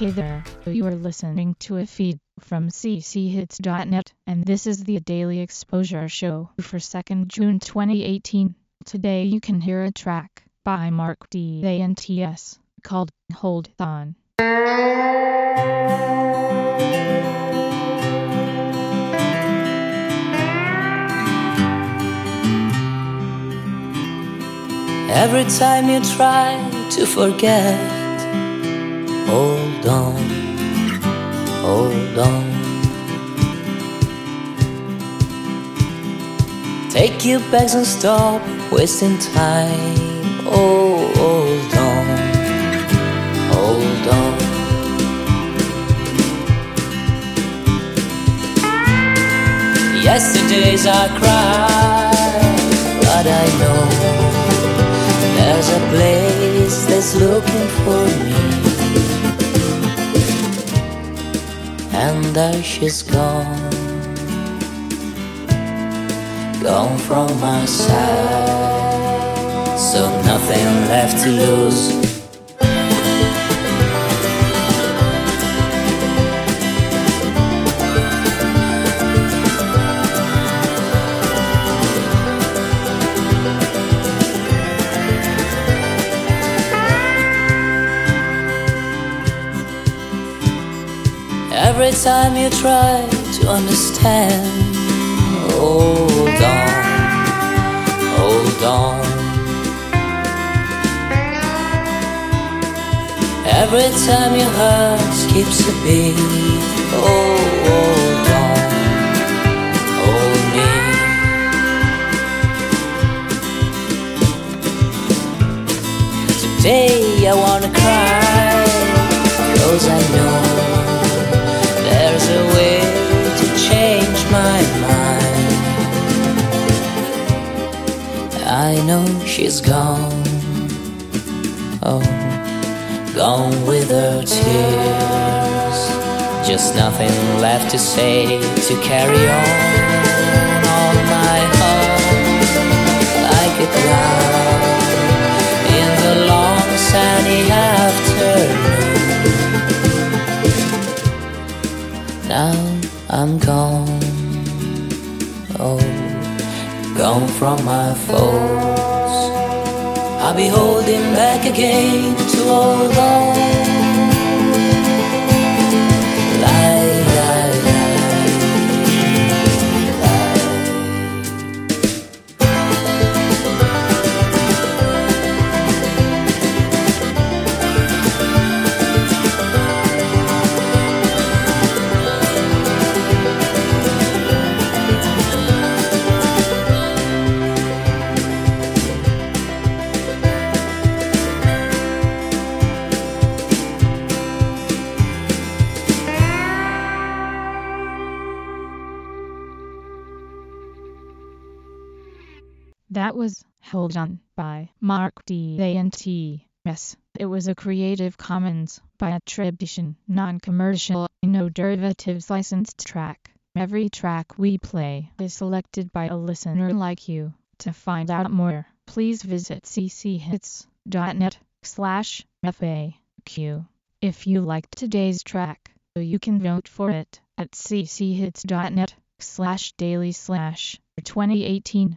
Hey there, you are listening to a feed from cchits.net, and this is the Daily Exposure Show for 2nd June 2018. Today you can hear a track by Mark D. A.N.T.S. called Hold On. Every time you try to forget, oh, hold on, hold on. Take your bags and stop wasting time. Oh, hold on, hold on. Yesterdays I cried, but I know there's a place that's looking for me. And there she's gone, gone from my side. So nothing left to lose. Every time you try to understand, hold on, hold on. Every time your heart skips a beat, oh, hold on, hold me. Today I wanna cry, cause I know she's gone. Oh, gone with her tears. Just nothing left to say to carry on. All my heart, like a cloud in the long sunny afternoon. Now I'm gone, oh, gone from my foes. I'll be holding back again to hold on. That was Hold On by Mark D. A.N.T. S. It was a Creative Commons by attribution, non-commercial, no derivatives licensed track. Every track we play is selected by a listener like you. To find out more, please visit cchits.net slash FAQ. If you liked today's track, you can vote for it at cchits.net slash daily slash 2018